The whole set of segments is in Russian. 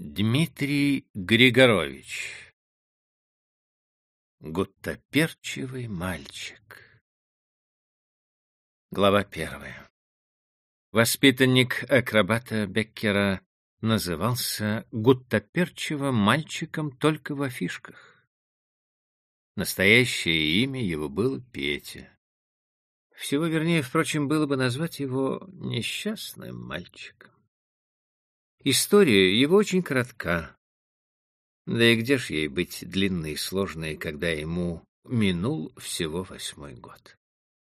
Дмитрий Григорович Гуттаперчивый мальчик Глава первая Воспитанник акробата Беккера назывался Гуттаперчивым мальчиком только в афишках. Настоящее имя его было Петя. Всего вернее, впрочем, было бы назвать его несчастным мальчиком. История его очень коротка. Да и где ж ей быть длинной и сложной, когда ему минул всего восьмой год.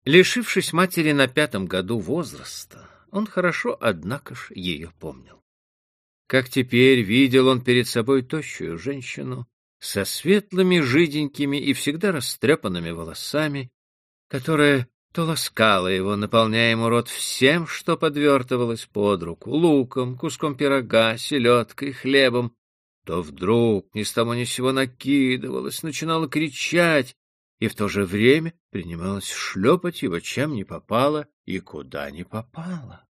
Лишившись матери на пятом году возраста, он хорошо, однако ж, ее помнил. Как теперь видел он перед собой тощую женщину со светлыми, жиденькими и всегда растрепанными волосами, которая то ласкала его, наполняя ему рот всем, что подвертывалось под руку, луком, куском пирога, селедкой, хлебом, то вдруг ни с того ни с сего накидывалась, начинала кричать и в то же время принималась шлепать его чем не попало и куда не попало.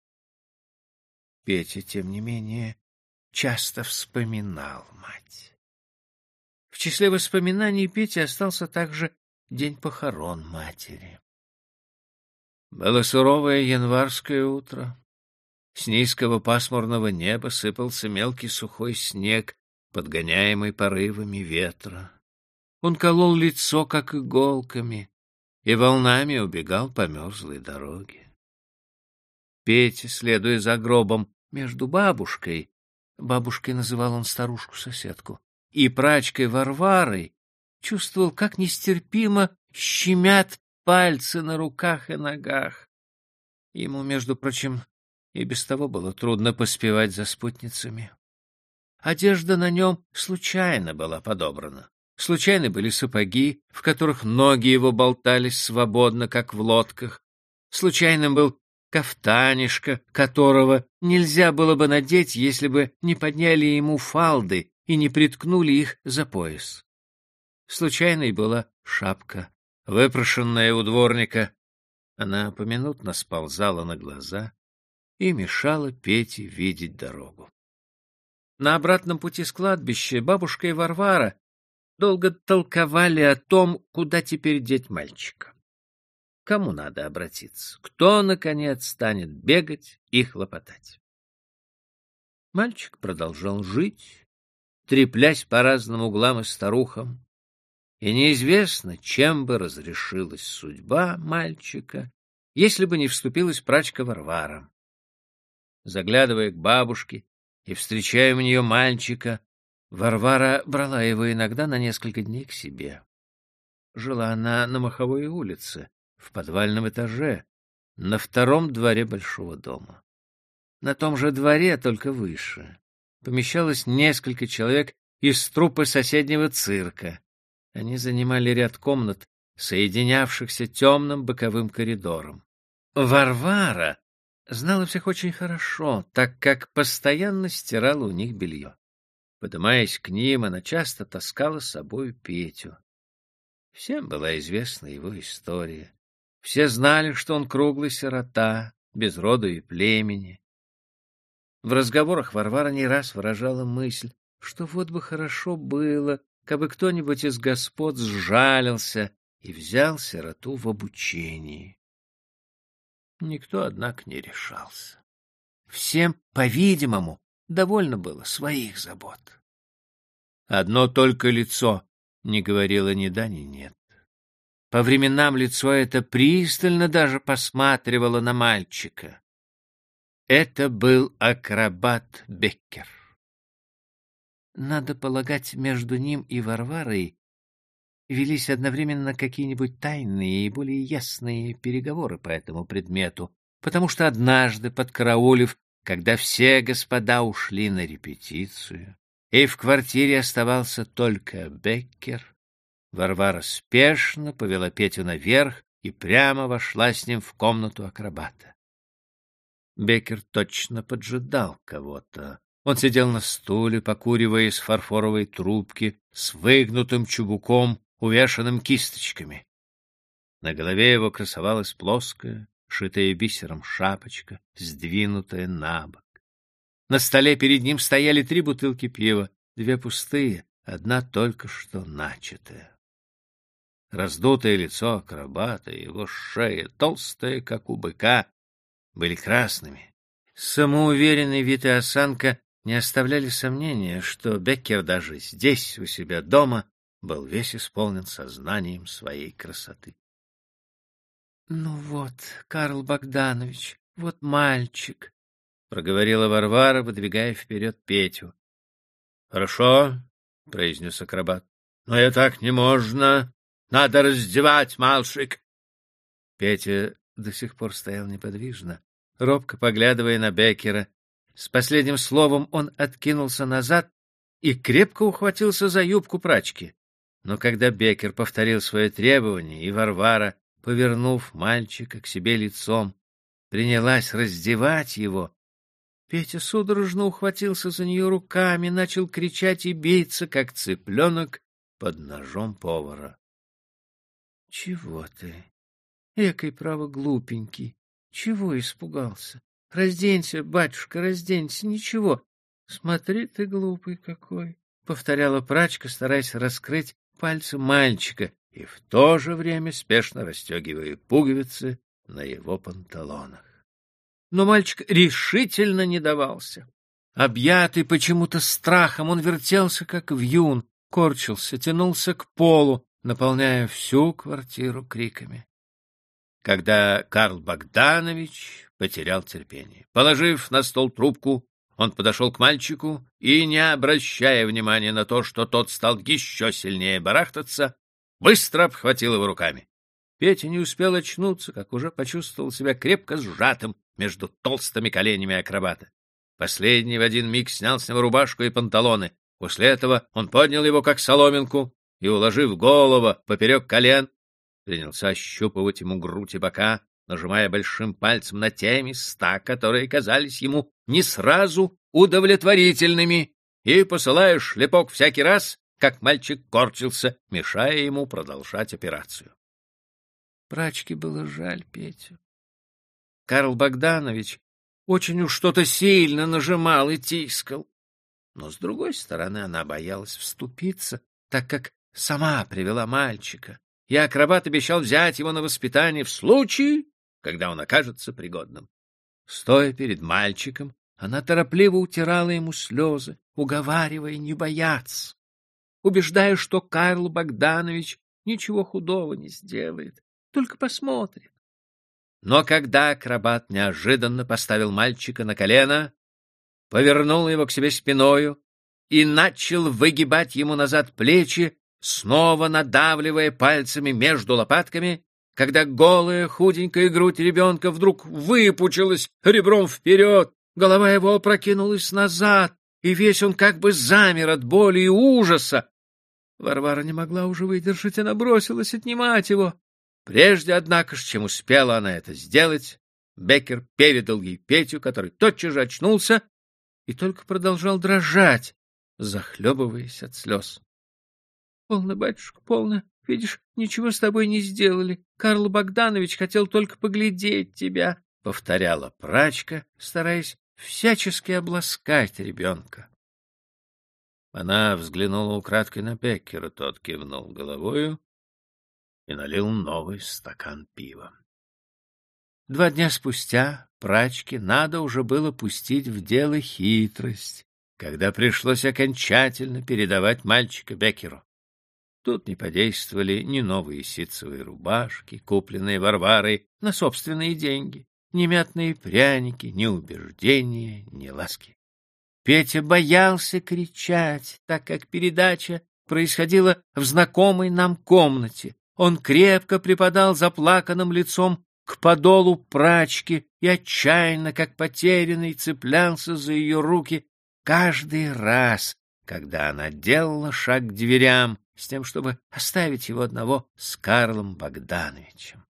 Петя, тем не менее, часто вспоминал мать. В числе воспоминаний Пети остался также день похорон матери. Было суровое январское утро. С низкого пасмурного неба сыпался мелкий сухой снег, подгоняемый порывами ветра. Он колол лицо, как иголками, и волнами убегал по мерзлой дороге. Петя, следуя за гробом между бабушкой, бабушкой называл он старушку-соседку, и прачкой Варварой, чувствовал, как нестерпимо щемят пальцы на руках и ногах. Ему, между прочим, и без того было трудно поспевать за спутницами. Одежда на нем случайно была подобрана. Случайно были сапоги, в которых ноги его болтались свободно, как в лодках. Случайным был кафтанишка, которого нельзя было бы надеть, если бы не подняли ему фалды и не приткнули их за пояс. Случайной была шапка, выпрошенная у дворника. Она поминутно сползала на глаза и мешала Пете видеть дорогу. На обратном пути с кладбища бабушка и Варвара долго толковали о том, куда теперь деть мальчика. Кому надо обратиться? Кто, наконец, станет бегать и хлопотать? Мальчик продолжал жить, треплясь по разным углам и старухам, и неизвестно, чем бы разрешилась судьба мальчика, если бы не вступилась прачка Варвара. Заглядывая к бабушке и встречая у нее мальчика, Варвара брала его иногда на несколько дней к себе. Жила она на Маховой улице, в подвальном этаже, на втором дворе большого дома. На том же дворе, только выше, помещалось несколько человек из труппы соседнего цирка, они занимали ряд комнат, соединявшихся темным боковым коридором. Варвара знала всех очень хорошо, так как постоянно стирала у них белье. Подымаясь к ним, она часто таскала с собой Петю. Всем была известна его история. Все знали, что он круглый сирота, без роду и племени. В разговорах Варвара не раз выражала мысль, что вот бы хорошо было, кабы кто-нибудь из господ сжалился и взял сироту в обучении. Никто, однако, не решался. Всем, по-видимому, довольно было своих забот. Одно только лицо не говорило ни да, ни нет. По временам лицо это пристально даже посматривало на мальчика. Это был акробат Беккер. Надо полагать, между ним и Варварой велись одновременно какие-нибудь тайные и более ясные переговоры по этому предмету, потому что однажды, подкараулив, когда все господа ушли на репетицию, и в квартире оставался только Беккер, Варвара спешно повела Петю наверх и прямо вошла с ним в комнату акробата. Беккер точно поджидал кого-то, он сидел на стуле, покуривая из фарфоровой трубки с выгнутым чубуком, увешанным кисточками. На голове его красовалась плоская, шитая бисером шапочка, сдвинутая на бок. На столе перед ним стояли три бутылки пива, две пустые, одна только что начатая. Раздутое лицо акробата, его шея, толстая, как у быка, были красными. Самоуверенный вид и осанка не оставляли сомнения, что Беккер даже здесь, у себя дома, был весь исполнен сознанием своей красоты. — Ну вот, Карл Богданович, вот мальчик, — проговорила Варвара, выдвигая вперед Петю. — Хорошо, — произнес акробат, — но и так не можно. Надо раздевать, мальчик. Петя до сих пор стоял неподвижно, робко поглядывая на Беккера. С последним словом он откинулся назад и крепко ухватился за юбку прачки. Но когда Беккер повторил свое требование, и Варвара, повернув мальчика к себе лицом, принялась раздевать его, Петя судорожно ухватился за нее руками, начал кричать и биться, как цыпленок под ножом повара. — Чего ты? Экой, право, глупенький. Чего испугался? Разденься, батюшка, разденься, ничего. Смотри ты, глупый какой, — повторяла прачка, стараясь раскрыть пальцы мальчика и в то же время спешно расстегивая пуговицы на его панталонах. Но мальчик решительно не давался. Объятый почему-то страхом, он вертелся, как вьюн, корчился, тянулся к полу, наполняя всю квартиру криками. Когда Карл Богданович потерял терпение. Положив на стол трубку, он подошел к мальчику и, не обращая внимания на то, что тот стал еще сильнее барахтаться, быстро обхватил его руками. Петя не успел очнуться, как уже почувствовал себя крепко сжатым между толстыми коленями акробата. Последний в один миг снял с него рубашку и панталоны. После этого он поднял его, как соломинку, и, уложив голову поперек колен, принялся ощупывать ему грудь и бока, нажимая большим пальцем на те места, которые казались ему не сразу удовлетворительными, и посылая шлепок всякий раз, как мальчик корчился, мешая ему продолжать операцию. Прачке было жаль Петю. Карл Богданович очень уж что-то сильно нажимал и тискал. Но, с другой стороны, она боялась вступиться, так как сама привела мальчика, и акробат обещал взять его на воспитание в случае, когда он окажется пригодным. Стоя перед мальчиком, она торопливо утирала ему слезы, уговаривая не бояться, убеждая, что Карл Богданович ничего худого не сделает, только посмотрит. Но когда акробат неожиданно поставил мальчика на колено, повернул его к себе спиною и начал выгибать ему назад плечи, снова надавливая пальцами между лопатками, когда голая худенькая грудь ребенка вдруг выпучилась ребром вперед, голова его опрокинулась назад, и весь он как бы замер от боли и ужаса. Варвара не могла уже выдержать, она бросилась отнимать его. Прежде, однако, чем успела она это сделать, Беккер передал ей Петю, который тотчас же очнулся и только продолжал дрожать, захлебываясь от слез. — Полно, батюшка, полно. Видишь, ничего с тобой не сделали. Карл Богданович хотел только поглядеть тебя, — повторяла прачка, стараясь всячески обласкать ребенка. Она взглянула украдкой на Беккера, тот кивнул головою и налил новый стакан пива. Два дня спустя прачке надо уже было пустить в дело хитрость, когда пришлось окончательно передавать мальчика Беккеру. Тут не подействовали ни новые ситцевые рубашки, купленные Варварой на собственные деньги, ни мятные пряники, ни убеждения, ни ласки. Петя боялся кричать, так как передача происходила в знакомой нам комнате. Он крепко припадал заплаканным лицом к подолу прачки и отчаянно, как потерянный, цеплялся за ее руки каждый раз, когда она делала шаг к дверям, с тем, чтобы оставить его одного с Карлом Богдановичем.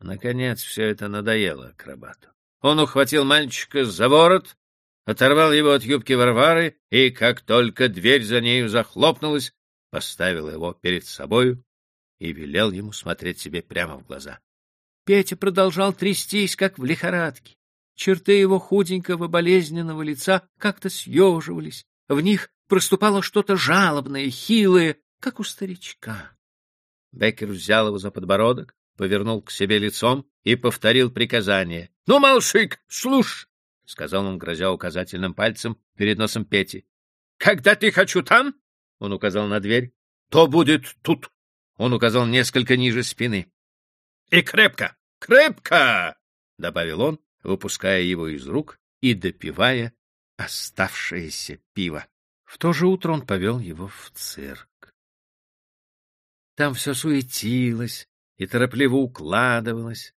Наконец все это надоело акробату. Он ухватил мальчика за ворот, оторвал его от юбки Варвары и, как только дверь за нею захлопнулась, поставил его перед собою и велел ему смотреть себе прямо в глаза. Петя продолжал трястись, как в лихорадке. черты его худенького болезненного лица как-то съеживались, в них проступало что-то жалобное, хилое, как у старичка. Беккер взял его за подбородок, повернул к себе лицом и повторил приказание. — Ну, малшик, слушай! — сказал он, грозя указательным пальцем перед носом Пети. — Когда ты хочу там, — он указал на дверь, — то будет тут. Он указал несколько ниже спины. — И крепко, крепко! — добавил он, выпуская его из рук и допивая оставшееся пиво. В то же утро он повел его в цирк. Там все суетилось и торопливо укладывалось.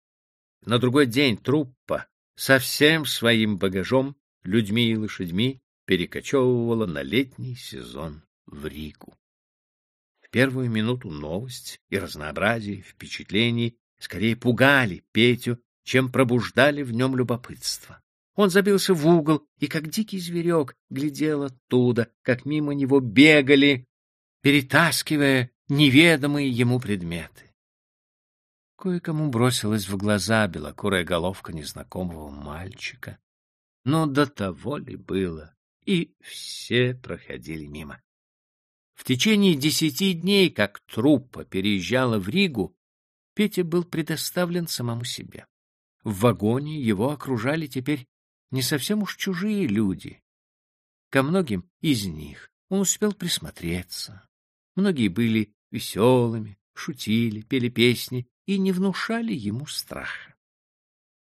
На другой день труппа со всем своим багажом, людьми и лошадьми перекочевывала на летний сезон в Ригу. В первую минуту новость и разнообразие впечатлений скорее пугали Петю, чем пробуждали в нем любопытство. Он забился в угол и, как дикий зверек, глядел оттуда, как мимо него бегали, перетаскивая неведомые ему предметы. Кое-кому бросилась в глаза белокурая головка незнакомого мальчика. Но до того ли было, и все проходили мимо. В течение десяти дней, как труппа переезжала в Ригу, Петя был предоставлен самому себе. В вагоне его окружали теперь не совсем уж чужие люди. Ко многим из них он успел присмотреться. Многие были веселыми, шутили, пели песни и не внушали ему страха.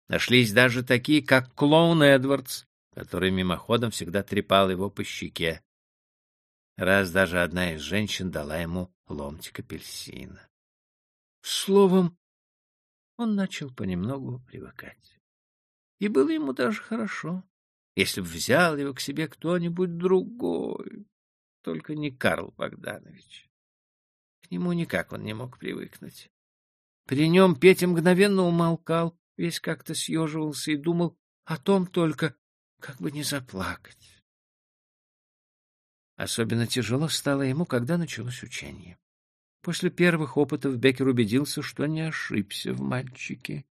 Нашлись даже такие, как клоун Эдвардс, который мимоходом всегда трепал его по щеке. Раз даже одна из женщин дала ему ломтик апельсина. Словом, он начал понемногу привыкать. И было ему даже хорошо, если б взял его к себе кто-нибудь другой, только не Карл Богданович. К нему никак он не мог привыкнуть. При нем Петя мгновенно умолкал, весь как-то съеживался и думал о том только, как бы не заплакать. Особенно тяжело стало ему, когда началось учение. После первых опытов Беккер убедился, что не ошибся в мальчике.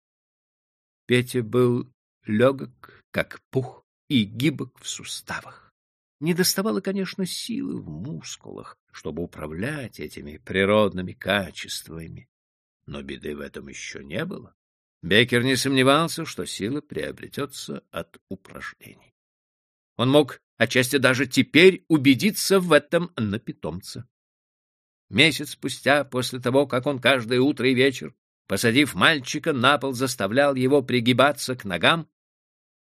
Петя был легок, как пух, и гибок в суставах. Не доставало, конечно, силы в мускулах, чтобы управлять этими природными качествами. Но беды в этом еще не было. Беккер не сомневался, что сила приобретется от упражнений. Он мог отчасти даже теперь убедиться в этом на питомца. Месяц спустя, после того, как он каждое утро и вечер, посадив мальчика на пол, заставлял его пригибаться к ногам,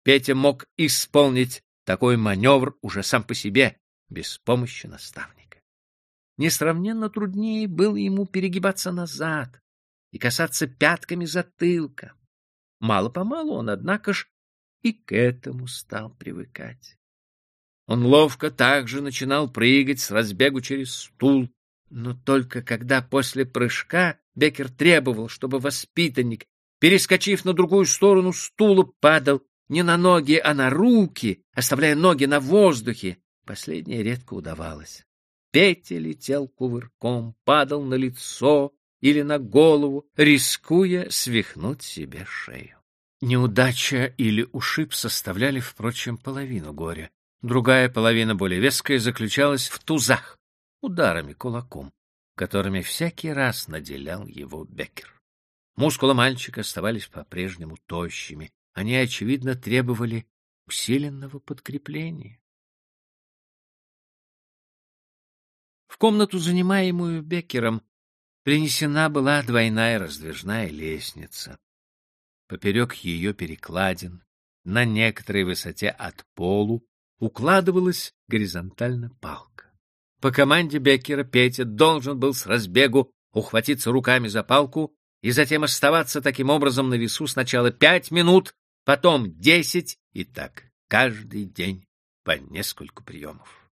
Петя мог исполнить такой маневр уже сам по себе, без помощи наставника. Несравненно труднее было ему перегибаться назад и касаться пятками затылка. Мало-помалу он, однако ж, и к этому стал привыкать. Он ловко также начинал прыгать с разбегу через стул, но только когда после прыжка Беккер требовал, чтобы воспитанник, перескочив на другую сторону стула, падал не на ноги, а на руки, оставляя ноги на воздухе. Последнее редко удавалось. Петя летел кувырком, падал на лицо или на голову, рискуя свихнуть себе шею. Неудача или ушиб составляли, впрочем, половину горя. Другая половина, более веская, заключалась в тузах, ударами кулаком, которыми всякий раз наделял его Беккер. Мускулы мальчика оставались по-прежнему тощими, они, очевидно, требовали усиленного подкрепления. В комнату, занимаемую Беккером, принесена была двойная раздвижная лестница. Поперек ее перекладин, на некоторой высоте от полу, укладывалась горизонтально палка. По команде Беккера Петя должен был с разбегу ухватиться руками за палку и затем оставаться таким образом на весу сначала пять минут, потом десять, и так каждый день по нескольку приемов.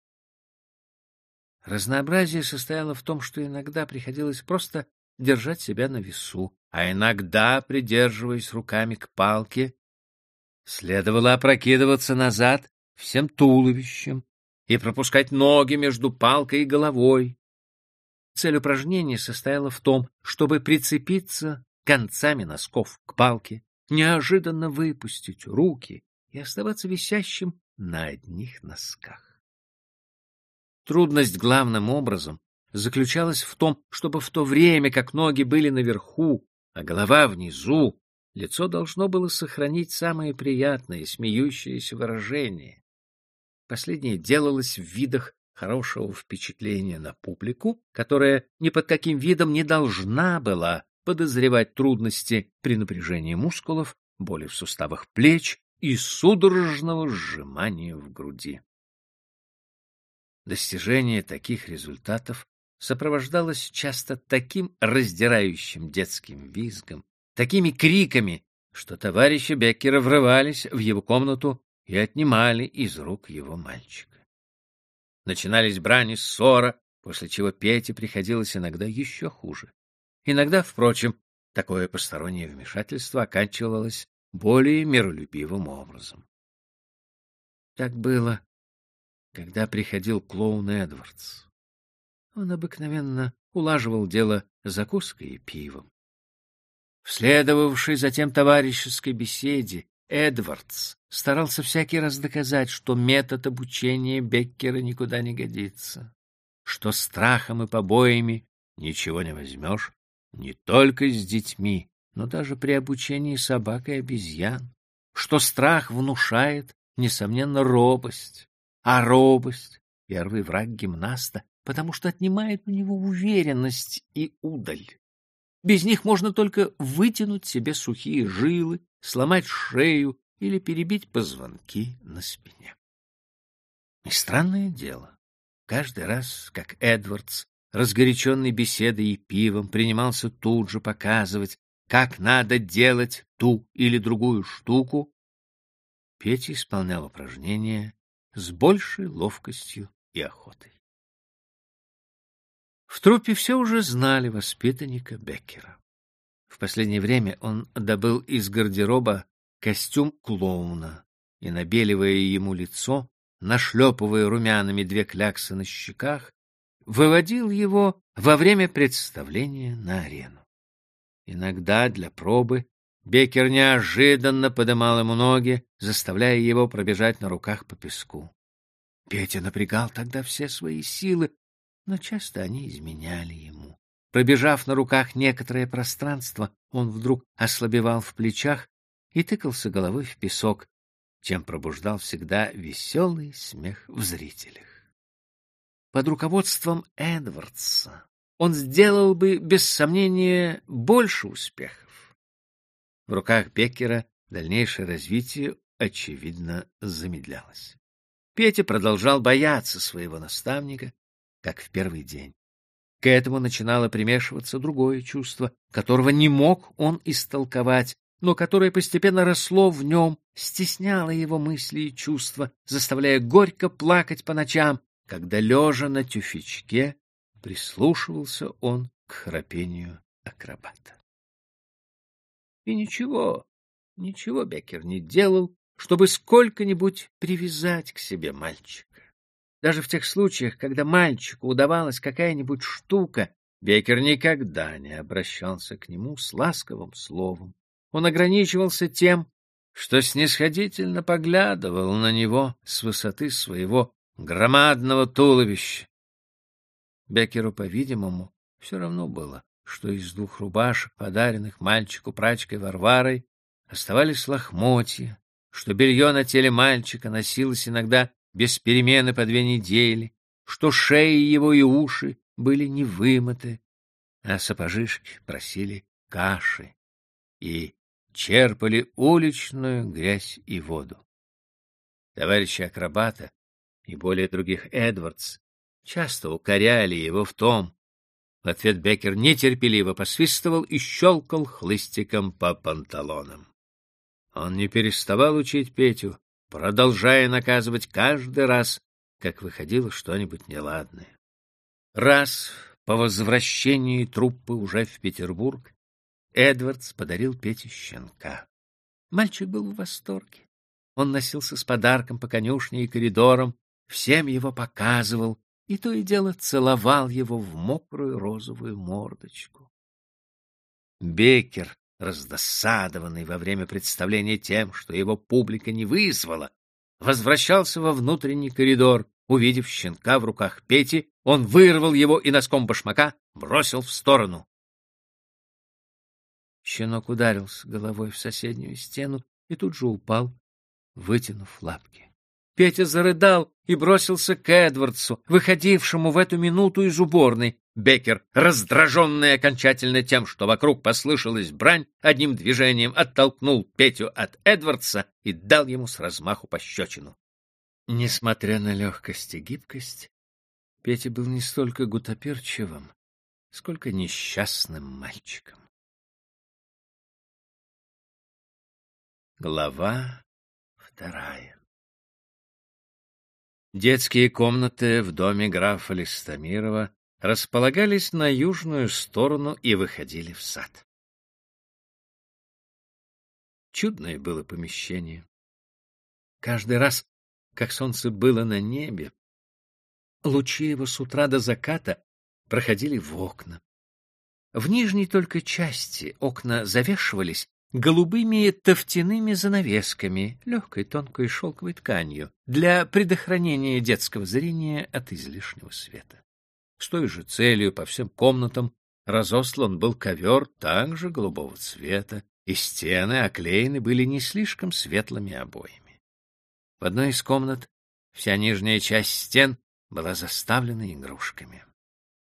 Разнообразие состояло в том, что иногда приходилось просто держать себя на весу, а иногда, придерживаясь руками к палке, следовало опрокидываться назад всем туловищем и пропускать ноги между палкой и головой. Цель упражнения состояла в том, чтобы прицепиться концами носков к палке, неожиданно выпустить руки и оставаться висящим на одних носках. Трудность главным образом заключалась в том, чтобы в то время, как ноги были наверху, а голова внизу, лицо должно было сохранить самое приятное, смеющееся выражение. Последнее делалось в видах хорошего впечатления на публику, которая ни под каким видом не должна была подозревать трудности при напряжении мускулов, боли в суставах плеч и судорожного сжимания в груди. Достижение таких результатов сопровождалось часто таким раздирающим детским визгом, такими криками, что товарищи Беккера врывались в его комнату и отнимали из рук его мальчика. Начинались брани, ссора, после чего Пете приходилось иногда еще хуже. Иногда, впрочем, такое постороннее вмешательство оканчивалось более миролюбивым образом. Так было, когда приходил клоун Эдвардс. Он обыкновенно улаживал дело закуской и пивом. В следовавшей затем товарищеской беседе Эдвардс старался всякий раз доказать, что метод обучения Беккера никуда не годится, что страхом и побоями ничего не возьмешь не только с детьми, но даже при обучении собак и обезьян, что страх внушает, несомненно, робость, а робость — первый враг гимнаста, потому что отнимает у него уверенность и удаль. Без них можно только вытянуть себе сухие жилы, сломать шею или перебить позвонки на спине. И странное дело, каждый раз, как Эдвардс, разгоряченный беседой и пивом, принимался тут же показывать, как надо делать ту или другую штуку, Петя исполнял упражнения с большей ловкостью и охотой. В трупе все уже знали воспитанника Беккера. В последнее время он добыл из гардероба костюм клоуна и, набеливая ему лицо, нашлепывая румянами две кляксы на щеках, выводил его во время представления на арену. Иногда для пробы Беккер неожиданно подымал ему ноги, заставляя его пробежать на руках по песку. Петя напрягал тогда все свои силы, но часто они изменяли ему. Пробежав на руках некоторое пространство, он вдруг ослабевал в плечах и тыкался головой в песок, чем пробуждал всегда веселый смех в зрителях. Под руководством Эдвардса он сделал бы, без сомнения, больше успехов. В руках Беккера дальнейшее развитие, очевидно, замедлялось. Петя продолжал бояться своего наставника, как в первый день. К этому начинало примешиваться другое чувство, которого не мог он истолковать, но которое постепенно росло в нем, стесняло его мысли и чувства, заставляя горько плакать по ночам, когда, лежа на тюфячке, прислушивался он к храпению акробата. И ничего, ничего Беккер не делал, чтобы сколько-нибудь привязать к себе мальчика. Даже в тех случаях, когда мальчику удавалась какая-нибудь штука, Бекер никогда не обращался к нему с ласковым словом. Он ограничивался тем, что снисходительно поглядывал на него с высоты своего громадного туловища. Бекеру, по-видимому, все равно было, что из двух рубашек, подаренных мальчику прачкой Варварой, оставались лохмотья, что белье на теле мальчика носилось иногда без перемены по две недели, что шеи его и уши были не вымыты, а сапожишки просили каши и черпали уличную грязь и воду. Товарищи акробата и более других Эдвардс часто укоряли его в том. В ответ Беккер нетерпеливо посвистывал и щелкал хлыстиком по панталонам. Он не переставал учить Петю, продолжая наказывать каждый раз, как выходило что-нибудь неладное. Раз по возвращении труппы уже в Петербург Эдвардс подарил Пете щенка. Мальчик был в восторге. Он носился с подарком по конюшне и коридорам, всем его показывал и то и дело целовал его в мокрую розовую мордочку. Бекер раздосадованный во время представления тем, что его публика не вызвала, возвращался во внутренний коридор. Увидев щенка в руках Пети, он вырвал его и носком башмака бросил в сторону. Щенок ударился головой в соседнюю стену и тут же упал, вытянув лапки. Петя зарыдал и бросился к Эдвардсу, выходившему в эту минуту из уборной. Беккер, раздраженный окончательно тем, что вокруг послышалась брань, одним движением оттолкнул Петю от Эдвардса и дал ему с размаху пощечину. Несмотря на легкость и гибкость, Петя был не столько гутоперчивым, сколько несчастным мальчиком. Глава вторая Детские комнаты в доме графа Листомирова располагались на южную сторону и выходили в сад. Чудное было помещение. Каждый раз, как солнце было на небе, лучи его с утра до заката проходили в окна. В нижней только части окна завешивались голубыми тофтяными занавесками, легкой тонкой шелковой тканью, для предохранения детского зрения от излишнего света. С той же целью по всем комнатам разослан был ковер также голубого цвета, и стены оклеены были не слишком светлыми обоями. В одной из комнат вся нижняя часть стен была заставлена игрушками.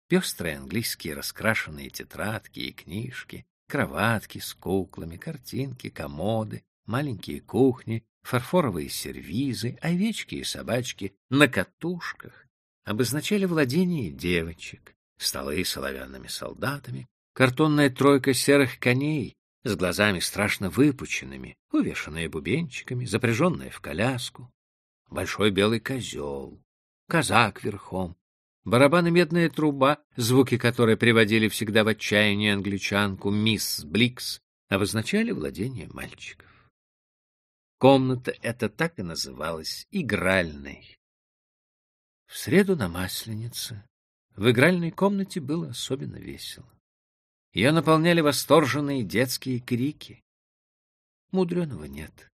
Пестрые английские раскрашенные тетрадки и книжки, Кроватки с куклами, картинки, комоды, маленькие кухни, фарфоровые сервизы, овечки и собачки на катушках обозначали владение девочек, столы с оловянными солдатами, картонная тройка серых коней с глазами страшно выпученными, увешанные бубенчиками, запряженная в коляску, большой белый козел, казак верхом, барабан и медная труба, звуки которой приводили всегда в отчаяние англичанку мисс Бликс, обозначали владение мальчиков. Комната эта так и называлась игральной. В среду на Масленице в игральной комнате было особенно весело. Ее наполняли восторженные детские крики. Мудреного нет.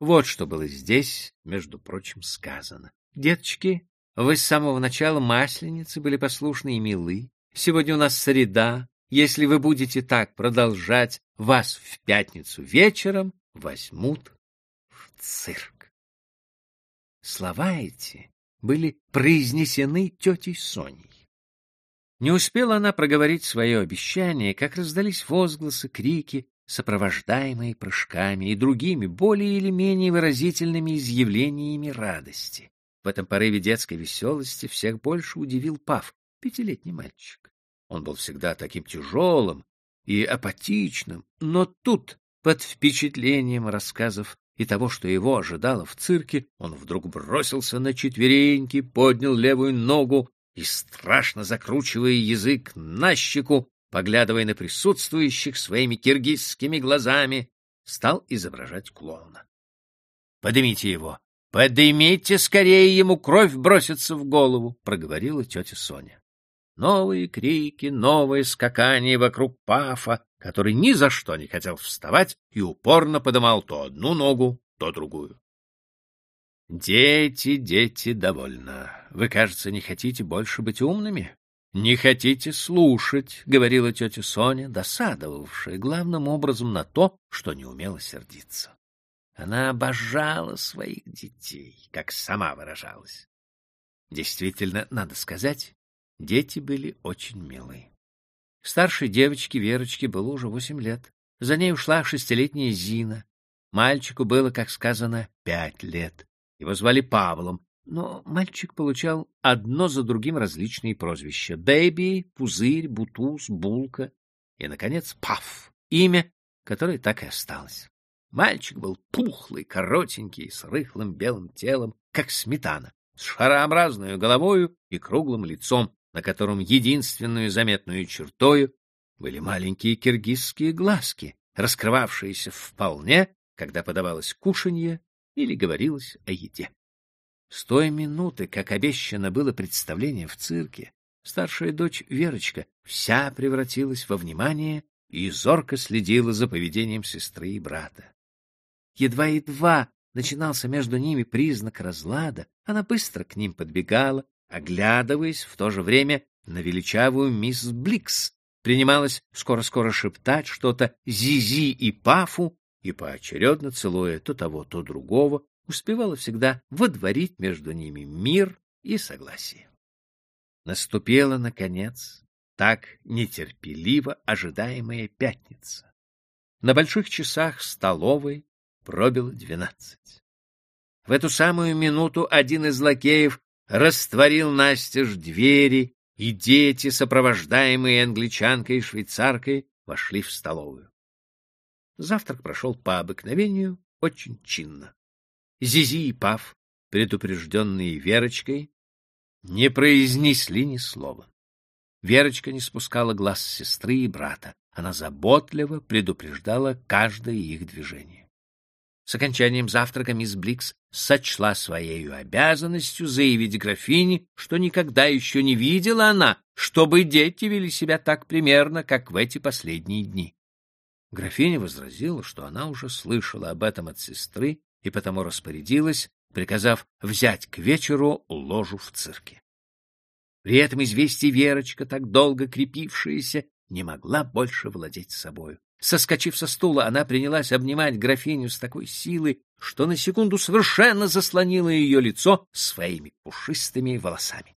Вот что было здесь, между прочим, сказано. Деточки, вы с самого начала масленицы были послушны и милы. Сегодня у нас среда. Если вы будете так продолжать, вас в пятницу вечером возьмут в цирк. Слова эти были произнесены тетей Соней. Не успела она проговорить свое обещание, как раздались возгласы, крики, сопровождаемые прыжками и другими более или менее выразительными изъявлениями радости. В этом порыве детской веселости всех больше удивил Пав, пятилетний мальчик. Он был всегда таким тяжелым и апатичным, но тут, под впечатлением рассказов и того, что его ожидало в цирке, он вдруг бросился на четвереньки, поднял левую ногу и, страшно закручивая язык на щеку, поглядывая на присутствующих своими киргизскими глазами, стал изображать клоуна. — Поднимите его! Поднимите скорее ему кровь бросится в голову, проговорила тетя Соня. Новые крики, новые скакания вокруг Пафа, который ни за что не хотел вставать и упорно подымал то одну ногу, то другую. Дети, дети, довольно. Вы, кажется, не хотите больше быть умными? Не хотите слушать, говорила тетя Соня, досадовавшая главным образом на то, что не умела сердиться. Она обожала своих детей, как сама выражалась. Действительно, надо сказать, дети были очень милые. Старшей девочке Верочке было уже восемь лет. За ней ушла шестилетняя Зина. Мальчику было, как сказано, пять лет. Его звали Павлом, но мальчик получал одно за другим различные прозвища. Бэйби, Пузырь, Бутуз, Булка и, наконец, Паф, имя, которое так и осталось. Мальчик был пухлый, коротенький, с рыхлым белым телом, как сметана, с шарообразной головою и круглым лицом, на котором единственную заметную чертою были маленькие киргизские глазки, раскрывавшиеся вполне, когда подавалось кушанье или говорилось о еде. С той минуты, как обещано было представление в цирке, старшая дочь Верочка вся превратилась во внимание и зорко следила за поведением сестры и брата. Едва-едва начинался между ними признак разлада, она быстро к ним подбегала, оглядываясь в то же время на величавую мисс Бликс, принималась скоро-скоро шептать что-то Зизи и Пафу, и поочередно целуя то того, то другого, успевала всегда водворить между ними мир и согласие. Наступила, наконец, так нетерпеливо ожидаемая пятница. На больших часах столовой пробило двенадцать. В эту самую минуту один из лакеев растворил настежь двери, и дети, сопровождаемые англичанкой и швейцаркой, вошли в столовую. Завтрак прошел по обыкновению очень чинно. Зизи и Пав, предупрежденные Верочкой, не произнесли ни слова. Верочка не спускала глаз с сестры и брата. Она заботливо предупреждала каждое их движение. С окончанием завтрака мисс Бликс сочла своей обязанностью заявить графине, что никогда еще не видела она, чтобы дети вели себя так примерно, как в эти последние дни. Графиня возразила, что она уже слышала об этом от сестры и потому распорядилась, приказав взять к вечеру ложу в цирке. При этом известие Верочка, так долго крепившаяся, не могла больше владеть собою. Соскочив со стула, она принялась обнимать графиню с такой силой, что на секунду совершенно заслонила ее лицо своими пушистыми волосами.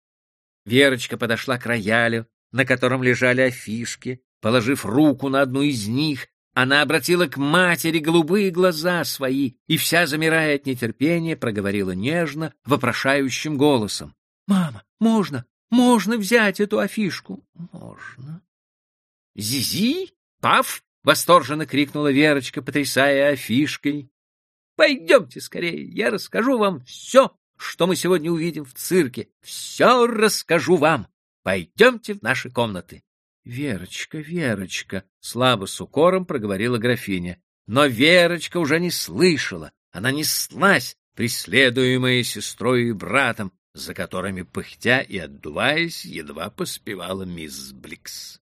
Верочка подошла к роялю, на котором лежали афишки. Положив руку на одну из них, она обратила к матери голубые глаза свои и, вся замирая от нетерпения, проговорила нежно, вопрошающим голосом. — Мама, можно, можно взять эту афишку? — Можно. — Зизи? Пав? — восторженно крикнула Верочка, потрясая афишкой. — Пойдемте скорее, я расскажу вам все, что мы сегодня увидим в цирке. Все расскажу вам. Пойдемте в наши комнаты. — Верочка, Верочка, — слабо с укором проговорила графиня. Но Верочка уже не слышала. Она неслась, преследуемая сестрой и братом, за которыми, пыхтя и отдуваясь, едва поспевала мисс Бликс.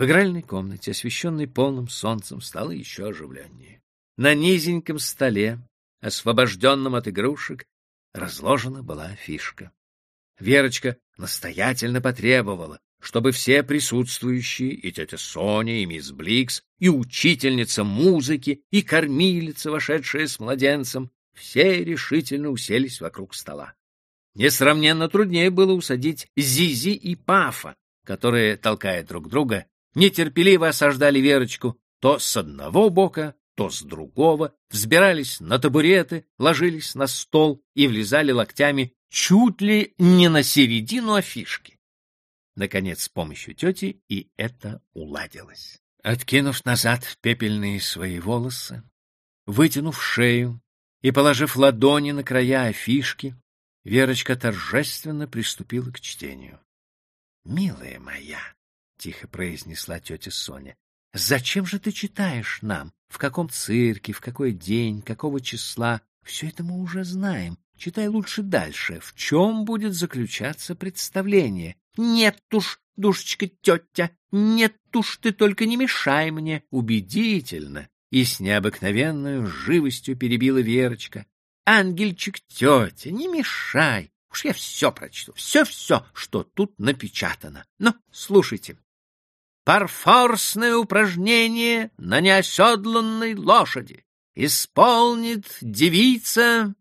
В игральной комнате, освещенной полным солнцем, стало еще оживленнее. На низеньком столе, освобожденном от игрушек, разложена была фишка. Верочка настоятельно потребовала, чтобы все присутствующие, и тетя Соня, и мисс Бликс, и учительница музыки, и кормилица, вошедшая с младенцем, все решительно уселись вокруг стола. Несравненно труднее было усадить Зизи и Пафа, которые, толкая друг друга, нетерпеливо осаждали Верочку то с одного бока, то с другого, взбирались на табуреты, ложились на стол и влезали локтями чуть ли не на середину афишки. Наконец, с помощью тети и это уладилось. Откинув назад пепельные свои волосы, вытянув шею и положив ладони на края афишки, Верочка торжественно приступила к чтению. — Милая моя, — тихо произнесла тетя Соня, — зачем же ты читаешь нам? В каком цирке, в какой день, какого числа? Все это мы уже знаем. Читай лучше дальше. В чем будет заключаться представление? Нет уж, душечка тетя, нет уж, ты только не мешай мне. Убедительно и с необыкновенной живостью перебила Верочка. Ангельчик, тетя, не мешай. Уж я все прочту, все-все, что тут напечатано. Ну, слушайте. Парфорсное упражнение на неоседланной лошади исполнит девица...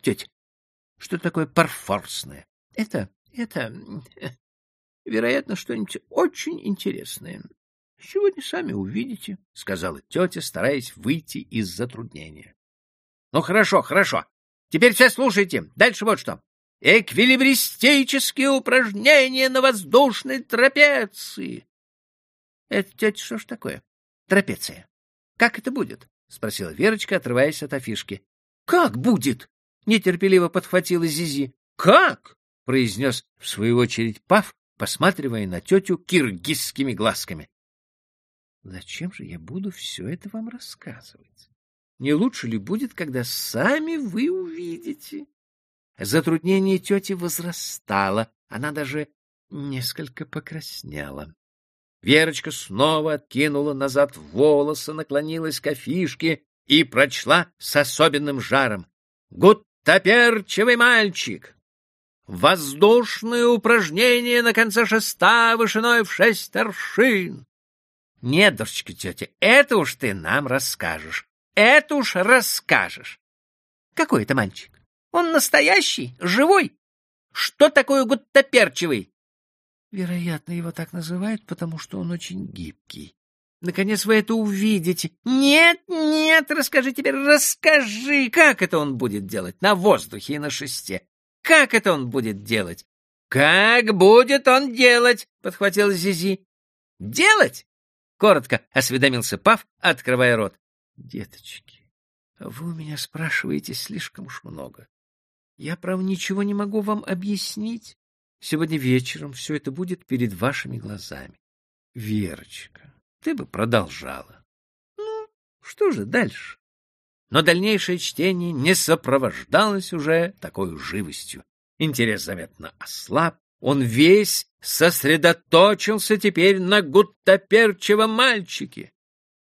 Тетя, что такое парфорсное? Это, это, вероятно, что-нибудь очень интересное. Сегодня сами увидите, — сказала тетя, стараясь выйти из затруднения. Ну, хорошо, хорошо. Теперь все слушайте. Дальше вот что. Эквилибристические упражнения на воздушной трапеции. Это, тетя, что ж такое? Трапеция. Как это будет? — спросила Верочка, отрываясь от афишки. — Как будет? — нетерпеливо подхватила Зизи. — Как? — произнес в свою очередь Пав, посматривая на тетю киргизскими глазками. — Зачем же я буду все это вам рассказывать? Не лучше ли будет, когда сами вы увидите? Затруднение тети возрастало, она даже несколько покраснела. Верочка снова откинула назад волосы, наклонилась к афишке и прочла с особенным жаром. «Гуттаперчивый мальчик! Воздушное упражнение на конце шеста вышиной в шесть аршин!» «Нет, дочка тетя, это уж ты нам расскажешь. Это уж расскажешь. Какой это мальчик? Он настоящий, живой? Что такое гуттаперчивый? Вероятно, его так называют, потому что он очень гибкий. Наконец вы это увидите. Нет, нет, расскажи теперь, расскажи, как это он будет делать на воздухе и на шесте. Как это он будет делать? Как будет он делать? Подхватил Зизи. Делать? Коротко осведомился Пав, открывая рот. Деточки, вы у меня спрашиваете слишком уж много. Я, право, ничего не могу вам объяснить. Сегодня вечером все это будет перед вашими глазами. Верочка, ты бы продолжала. Ну, что же дальше? Но дальнейшее чтение не сопровождалось уже такой живостью. Интерес заметно ослаб, он весь сосредоточился теперь на гуттаперчевом мальчике.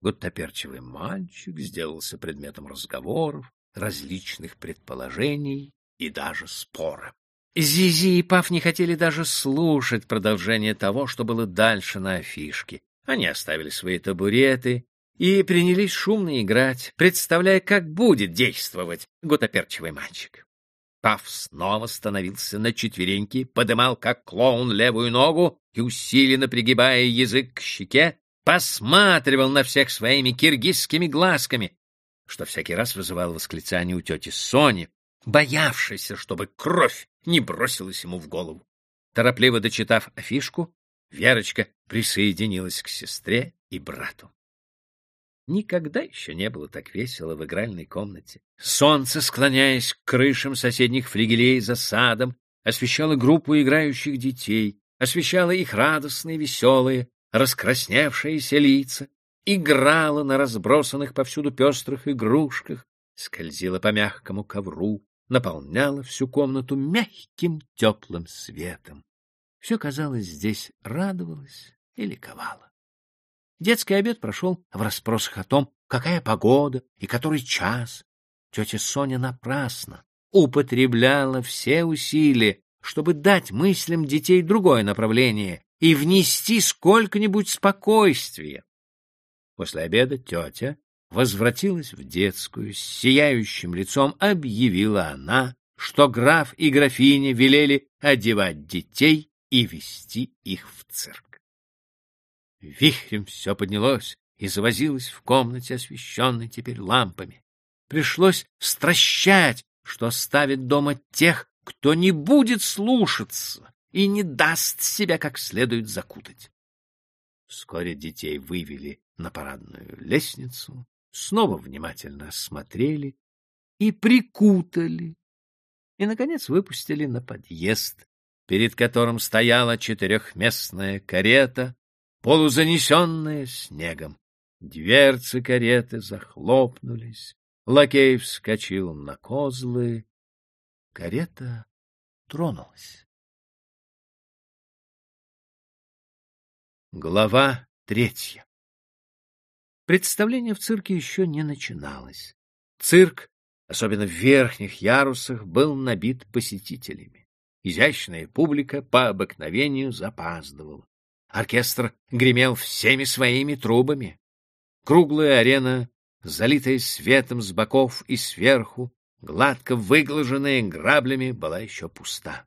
Гуттаперчевый мальчик сделался предметом разговоров, различных предположений и даже спора. Зизи и Пав не хотели даже слушать продолжение того, что было дальше на афишке. Они оставили свои табуреты и принялись шумно играть, представляя, как будет действовать гутоперчивый мальчик. Пав снова становился на четвереньки, подымал, как клоун, левую ногу и, усиленно пригибая язык к щеке, посматривал на всех своими киргизскими глазками, что всякий раз вызывало восклицание у тети Сони, боявшейся, чтобы кровь не бросилась ему в голову. Торопливо дочитав афишку, Верочка присоединилась к сестре и брату. Никогда еще не было так весело в игральной комнате. Солнце, склоняясь к крышам соседних флигелей за садом, освещало группу играющих детей, освещало их радостные, веселые, раскрасневшиеся лица, играла на разбросанных повсюду пестрых игрушках, скользила по мягкому ковру, наполняла всю комнату мягким теплым светом. Все, казалось, здесь радовалось и ликовало. Детский обед прошел в расспросах о том, какая погода и который час. Тетя Соня напрасно употребляла все усилия, чтобы дать мыслям детей другое направление и внести сколько-нибудь спокойствия. После обеда тетя возвратилась в детскую, с сияющим лицом объявила она, что граф и графиня велели одевать детей и вести их в цирк. Вихрем все поднялось и завозилось в комнате, освещенной теперь лампами. Пришлось стращать, что оставит дома тех, кто не будет слушаться и не даст себя как следует закутать. Вскоре детей вывели на парадную лестницу, снова внимательно осмотрели и прикутали, и, наконец, выпустили на подъезд, перед которым стояла четырехместная карета, полузанесенная снегом. Дверцы кареты захлопнулись, лакей вскочил на козлы, карета тронулась. Глава третья Представление в цирке еще не начиналось. Цирк, особенно в верхних ярусах, был набит посетителями. Изящная публика по обыкновению запаздывала. Оркестр гремел всеми своими трубами. Круглая арена, залитая светом с боков и сверху, гладко выглаженная граблями, была еще пуста.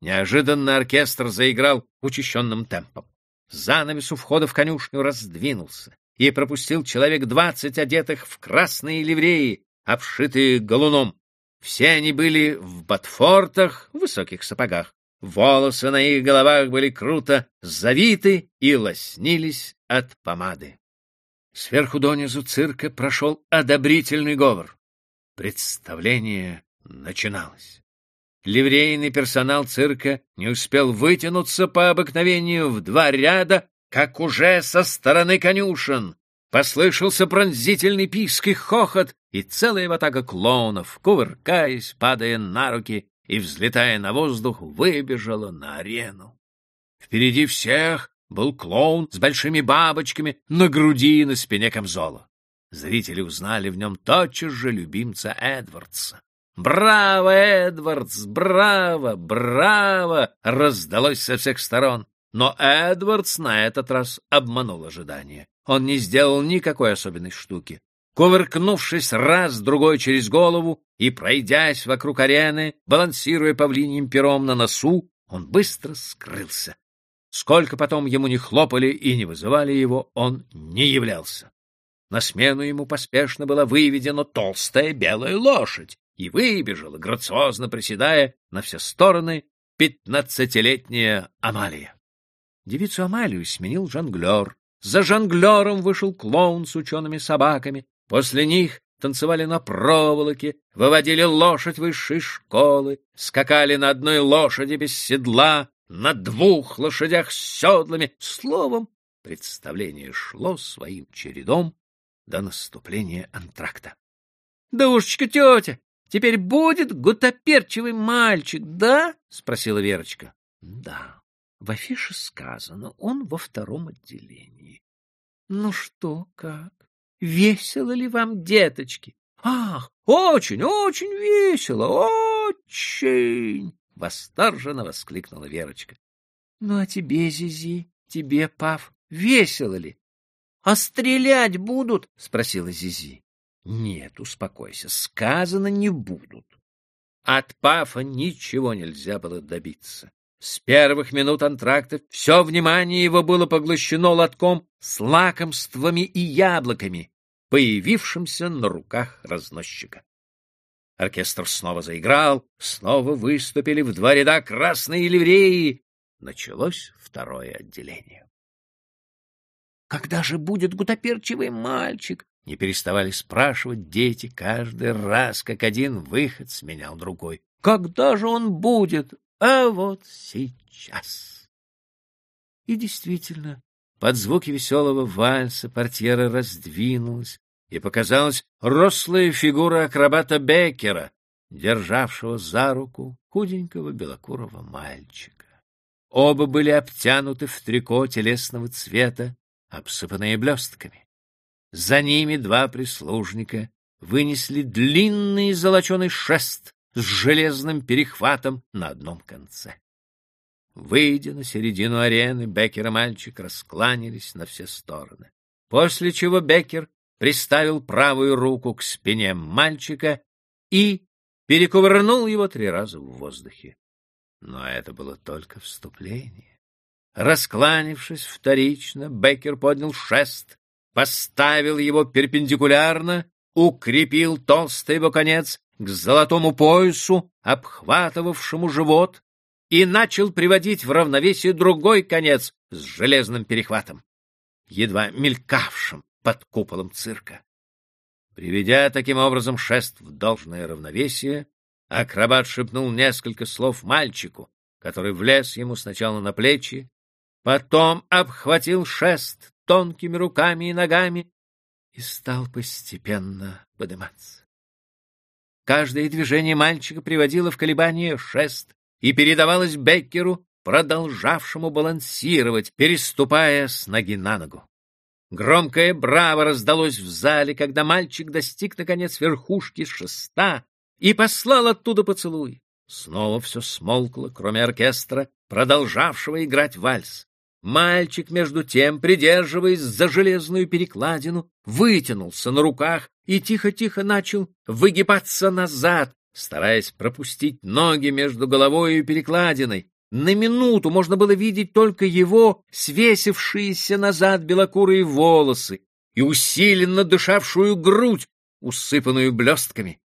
Неожиданно оркестр заиграл учащенным темпом. Занавес у входа в конюшню раздвинулся, и пропустил человек двадцать одетых в красные ливреи, обшитые галуном. Все они были в ботфортах, в высоких сапогах. Волосы на их головах были круто завиты и лоснились от помады. Сверху донизу цирка прошел одобрительный говор. Представление начиналось. Ливрейный персонал цирка не успел вытянуться по обыкновению в два ряда, как уже со стороны конюшен послышался пронзительный писк и хохот, и целая ватага клоунов, кувыркаясь, падая на руки и взлетая на воздух, выбежала на арену. Впереди всех был клоун с большими бабочками на груди и на спине камзола. Зрители узнали в нем тотчас же любимца Эдвардса. «Браво, Эдвардс! Браво! Браво!» раздалось со всех сторон. Но Эдвардс на этот раз обманул ожидания. Он не сделал никакой особенной штуки. Кувыркнувшись раз-другой через голову и пройдясь вокруг арены, балансируя павлиньим пером на носу, он быстро скрылся. Сколько потом ему не хлопали и не вызывали его, он не являлся. На смену ему поспешно была выведена толстая белая лошадь, и выбежала, грациозно приседая на все стороны, пятнадцатилетняя Амалия. Девицу Амалию сменил жонглер. За жонглером вышел клоун с учеными собаками. После них танцевали на проволоке, выводили лошадь высшей школы, скакали на одной лошади без седла, на двух лошадях с седлами. Словом, представление шло своим чередом до наступления антракта. — Душечка, тетя, теперь будет гутоперчивый мальчик, да? — спросила Верочка. — Да. В афише сказано, он во втором отделении. — Ну что, как? Весело ли вам, деточки? — Ах, очень, очень весело, очень! — восторженно воскликнула Верочка. — Ну, а тебе, Зизи, тебе, Пав, весело ли? — А стрелять будут? — спросила Зизи. — Нет, успокойся, сказано не будут. От Пафа ничего нельзя было добиться. С первых минут антракта все внимание его было поглощено лотком с лакомствами и яблоками, появившимся на руках разносчика. Оркестр снова заиграл, снова выступили в два ряда красные ливреи. Началось второе отделение. Когда же будет гутоперчивый мальчик? Не переставали спрашивать дети каждый раз, как один выход сменял другой. Когда же он будет? А вот сейчас. И действительно, под звуки веселого вальса портьера раздвинулась, и показалась рослая фигура акробата Беккера, державшего за руку худенького белокурого мальчика. Оба были обтянуты в трико телесного цвета обсыпанные блестками. За ними два прислужника вынесли длинный золоченый шест с железным перехватом на одном конце. Выйдя на середину арены, Беккер и мальчик раскланялись на все стороны, после чего Беккер приставил правую руку к спине мальчика и перекувырнул его три раза в воздухе. Но это было только вступление. Раскланившись вторично, Беккер поднял шест, поставил его перпендикулярно, укрепил толстый его конец к золотому поясу, обхватывавшему живот, и начал приводить в равновесие другой конец с железным перехватом, едва мелькавшим под куполом цирка. Приведя таким образом шест в должное равновесие, акробат шепнул несколько слов мальчику, который влез ему сначала на плечи, потом обхватил шест тонкими руками и ногами и стал постепенно подниматься. Каждое движение мальчика приводило в колебание шест и передавалось Беккеру, продолжавшему балансировать, переступая с ноги на ногу. Громкое «Браво!» раздалось в зале, когда мальчик достиг, наконец, верхушки шеста и послал оттуда поцелуй. Снова все смолкло, кроме оркестра, продолжавшего играть вальс. Мальчик, между тем, придерживаясь за железную перекладину, вытянулся на руках и тихо-тихо начал выгибаться назад, стараясь пропустить ноги между головой и перекладиной. На минуту можно было видеть только его свесившиеся назад белокурые волосы и усиленно дышавшую грудь, усыпанную блестками.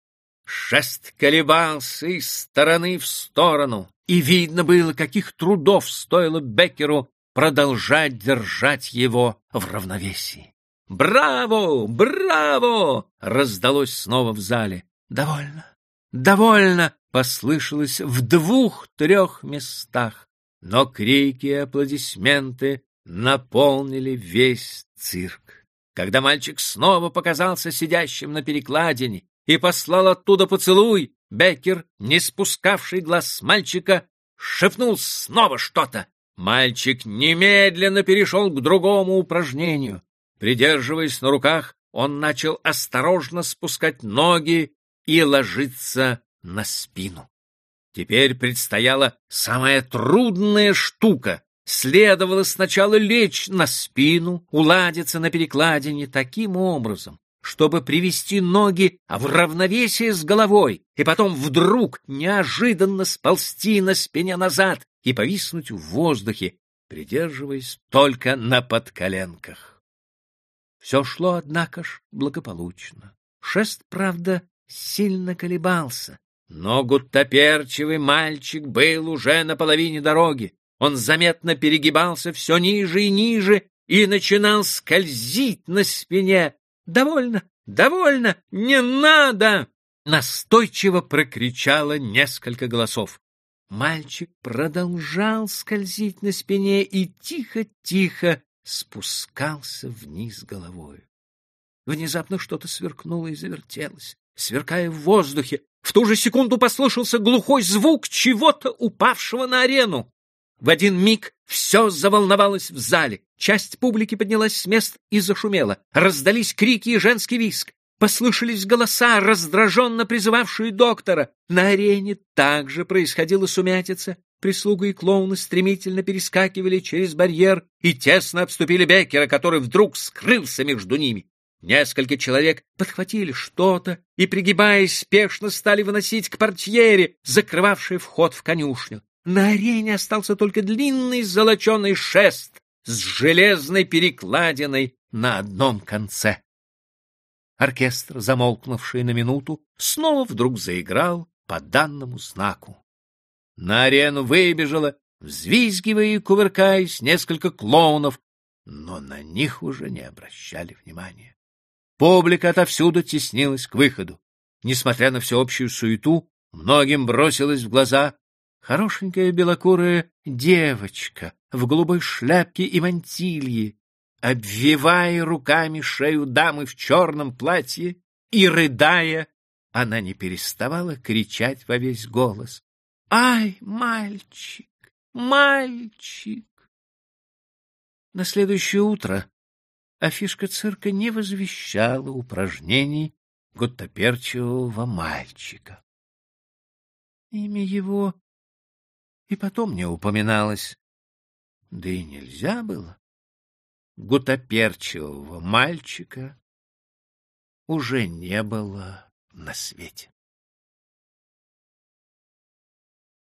Шест колебался из стороны в сторону, и видно было, каких трудов стоило Беккеру продолжать держать его в равновесии. «Браво! Браво!» — раздалось снова в зале. «Довольно! Довольно!» — послышалось в двух-трех местах, но крики и аплодисменты наполнили весь цирк. Когда мальчик снова показался сидящим на перекладине и послал оттуда поцелуй, Беккер, не спускавший глаз с мальчика, шепнул снова что-то, Мальчик немедленно перешел к другому упражнению. Придерживаясь на руках, он начал осторожно спускать ноги и ложиться на спину. Теперь предстояла самая трудная штука. Следовало сначала лечь на спину, уладиться на перекладине таким образом, чтобы привести ноги в равновесие с головой, и потом вдруг неожиданно сползти на спине назад и повиснуть в воздухе, придерживаясь только на подколенках. Все шло, однако ж, благополучно. Шест, правда, сильно колебался, но гуттаперчивый мальчик был уже на половине дороги. Он заметно перегибался все ниже и ниже и начинал скользить на спине, «Довольно! Довольно! Не надо!» Настойчиво прокричало несколько голосов. Мальчик продолжал скользить на спине и тихо-тихо спускался вниз головой. Внезапно что-то сверкнуло и завертелось, сверкая в воздухе. В ту же секунду послышался глухой звук чего-то упавшего на арену. В один миг все заволновалось в зале. Часть публики поднялась с мест и зашумела. Раздались крики и женский виск. Послышались голоса, раздраженно призывавшие доктора. На арене также происходила сумятица. Прислуга и клоуны стремительно перескакивали через барьер и тесно обступили Беккера, который вдруг скрылся между ними. Несколько человек подхватили что-то и, пригибаясь, спешно стали выносить к портьере, закрывавшей вход в конюшню. На арене остался только длинный золоченый шест с железной перекладиной на одном конце. Оркестр, замолкнувший на минуту, снова вдруг заиграл по данному знаку. На арену выбежало, взвизгивая и кувыркаясь, несколько клоунов, но на них уже не обращали внимания. Публика отовсюду теснилась к выходу. Несмотря на всеобщую суету, многим бросилось в глаза Хорошенькая белокурая девочка в голубой шляпке и мантилье, обвивая руками шею дамы в черном платье и рыдая, она не переставала кричать во весь голос. «Ай, мальчик! Мальчик!» На следующее утро афишка цирка не возвещала упражнений гуттаперчивого мальчика. Имя его и потом не упоминалось. Да и нельзя было. Гутоперчивого мальчика уже не было на свете.